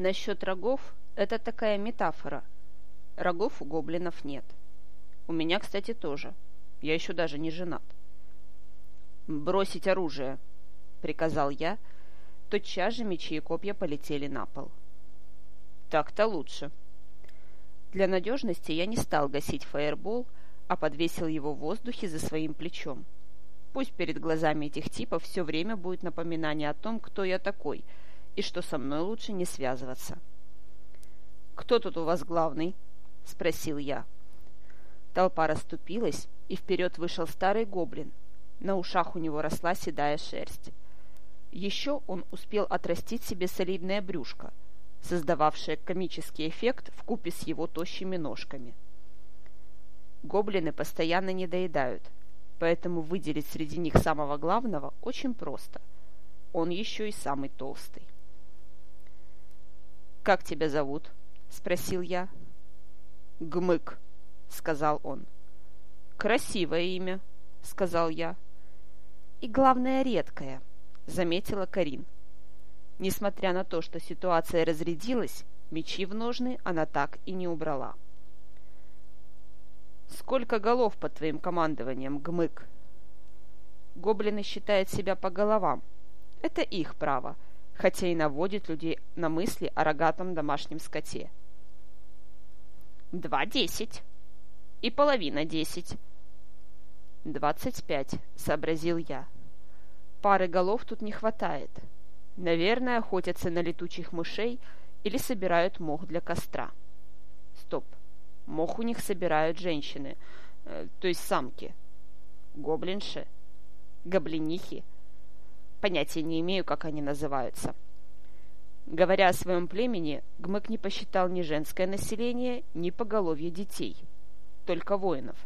Насчет рогов – это такая метафора. Рогов у гоблинов нет. У меня, кстати, тоже. Я еще даже не женат. «Бросить оружие!» – приказал я. Тотчас же мечи и копья полетели на пол. «Так-то лучше». Для надежности я не стал гасить фаербол, а подвесил его в воздухе за своим плечом. Пусть перед глазами этих типов все время будет напоминание о том, кто я такой – и что со мной лучше не связываться. «Кто тут у вас главный?» – спросил я. Толпа расступилась, и вперед вышел старый гоблин. На ушах у него росла седая шерсть. Еще он успел отрастить себе солидное брюшко, создававшее комический эффект в купе с его тощими ножками. Гоблины постоянно недоедают, поэтому выделить среди них самого главного очень просто. Он еще и самый толстый. «Как тебя зовут?» — спросил я. «Гмык», — сказал он. «Красивое имя», — сказал я. «И главное, редкое», — заметила Карин. Несмотря на то, что ситуация разрядилась, мечи в ножны она так и не убрала. «Сколько голов под твоим командованием, Гмык?» «Гоблины считают себя по головам. Это их право», — хотя и наводит людей на мысли о рогатом домашнем скоте. «Два десять. И половина десять». «Двадцать пять», — сообразил я. «Пары голов тут не хватает. Наверное, охотятся на летучих мышей или собирают мох для костра». «Стоп. Мох у них собирают женщины, э, то есть самки. Гоблинши. Гоблинихи. Понятия не имею, как они называются. Говоря о своем племени, Гмык не посчитал ни женское население, ни поголовье детей. Только воинов.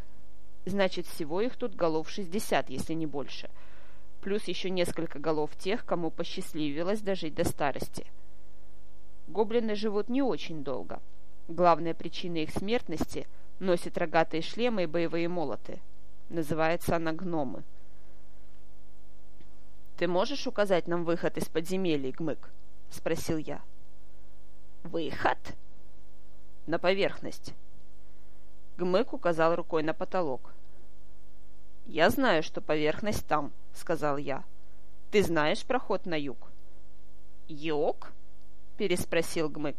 Значит, всего их тут голов 60, если не больше. Плюс еще несколько голов тех, кому посчастливилось дожить до старости. Гоблины живут не очень долго. Главная причина их смертности – носят рогатые шлемы и боевые молоты. Называется она гномы. «Ты можешь указать нам выход из подземелья, Гмык?» — спросил я. «Выход?» «На поверхность». Гмык указал рукой на потолок. «Я знаю, что поверхность там», — сказал я. «Ты знаешь проход на юг?» «Юг?» — переспросил Гмык.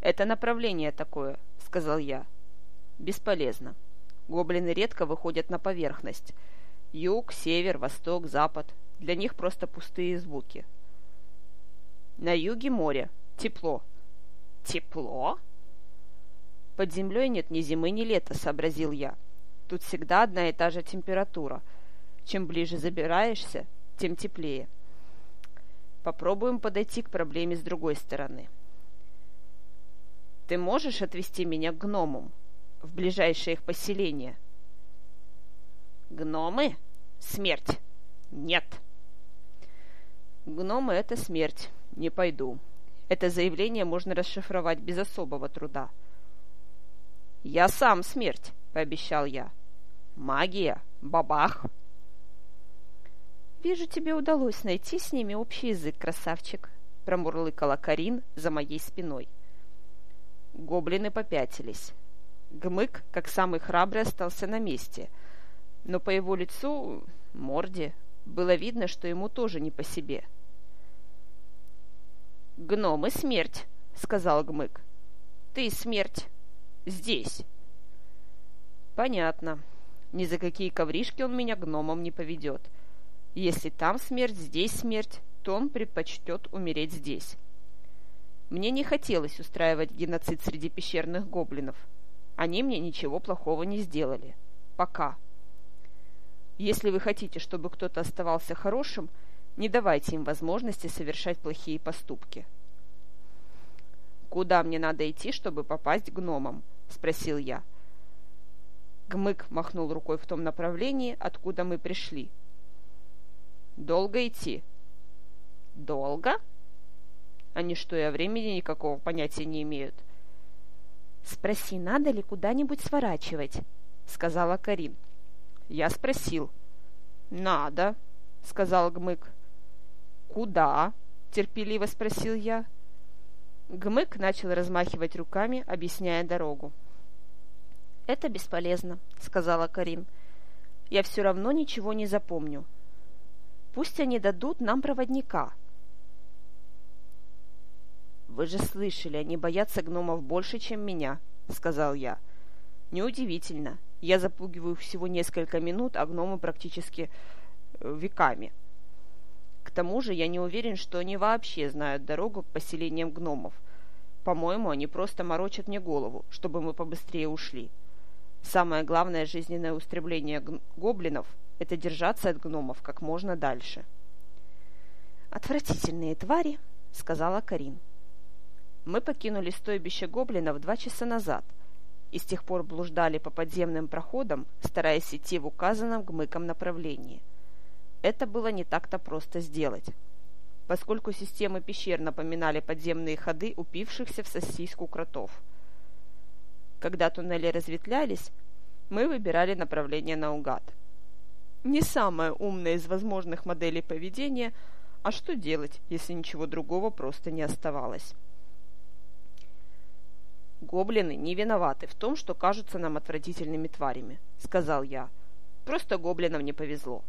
«Это направление такое», — сказал я. «Бесполезно. Гоблины редко выходят на поверхность. Юг, север, восток, запад для них просто пустые звуки. На юге море. Тепло. Тепло? Под землей нет ни зимы, ни лета, сообразил я. Тут всегда одна и та же температура. Чем ближе забираешься, тем теплее. Попробуем подойти к проблеме с другой стороны. Ты можешь отвезти меня к гномам в ближайшее их поселение? Гномы? Смерть. Нет. Гномы — это смерть. Не пойду. Это заявление можно расшифровать без особого труда. «Я сам смерть», — пообещал я. «Магия! Бабах!» «Вижу, тебе удалось найти с ними общий язык, красавчик», — промурлыкала Карин за моей спиной. Гоблины попятились. Гмык, как самый храбрый, остался на месте, но по его лицу, морде, было видно, что ему тоже не по себе — «Гномы смерть», — сказал Гмык. «Ты смерть. Здесь». «Понятно. Ни за какие ковришки он меня гномом не поведет. Если там смерть, здесь смерть, то он предпочтет умереть здесь». Мне не хотелось устраивать геноцид среди пещерных гоблинов. Они мне ничего плохого не сделали. Пока. Если вы хотите, чтобы кто-то оставался хорошим – не давайте им возможности совершать плохие поступки. «Куда мне надо идти, чтобы попасть к гномам?» – спросил я. Гмык махнул рукой в том направлении, откуда мы пришли. «Долго идти?» «Долго?» Они что, и о времени никакого понятия не имеют? «Спроси, надо ли куда-нибудь сворачивать?» — сказала Карин. Я спросил. «Надо», — сказал Гмык. «Куда?» – терпеливо спросил я. Гмык начал размахивать руками, объясняя дорогу. «Это бесполезно», — сказала Карин. «Я все равно ничего не запомню. Пусть они дадут нам проводника». «Вы же слышали, они боятся гномов больше, чем меня», — сказал я. «Неудивительно. Я запугиваю всего несколько минут, а гномы практически э, веками. К тому же я не уверен, что они вообще знают дорогу к поселениям гномов. По-моему, они просто морочат мне голову, чтобы мы побыстрее ушли. Самое главное жизненное устремление гоблинов – это держаться от гномов как можно дальше. «Отвратительные твари», – сказала Карин. Мы покинули стойбище гоблинов два часа назад и с тех пор блуждали по подземным проходам, стараясь идти в указанном гмыком направлении. Это было не так-то просто сделать, поскольку системы пещер напоминали подземные ходы упившихся в сосиску кротов – когда туннели разветвлялись, мы выбирали направление наугад. Не самая умная из возможных моделей поведения, а что делать, если ничего другого просто не оставалось? «Гоблины не виноваты в том, что кажутся нам отвратительными тварями», — сказал я. «Просто гоблинам не повезло.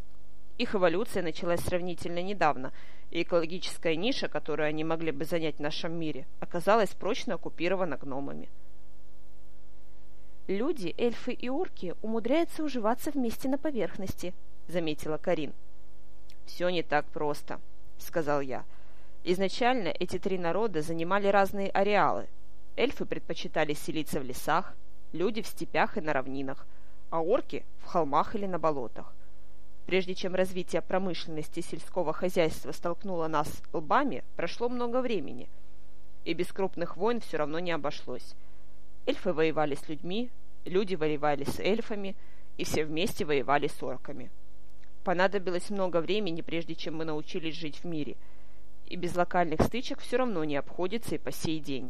Их эволюция началась сравнительно недавно, и экологическая ниша, которую они могли бы занять в нашем мире, оказалась прочно оккупирована гномами. «Люди, эльфы и орки умудряются уживаться вместе на поверхности», — заметила Карин. «Все не так просто», — сказал я. «Изначально эти три народа занимали разные ареалы. Эльфы предпочитали селиться в лесах, люди в степях и на равнинах, а орки — в холмах или на болотах. Прежде чем развитие промышленности и сельского хозяйства столкнуло нас лбами, прошло много времени, и без крупных войн все равно не обошлось. Эльфы воевали с людьми, люди воевали с эльфами, и все вместе воевали с орками. Понадобилось много времени, прежде чем мы научились жить в мире, и без локальных стычек все равно не обходится и по сей день.